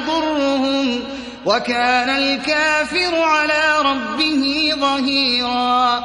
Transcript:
يضرهم وكان الكافر على ربه ظهيرا.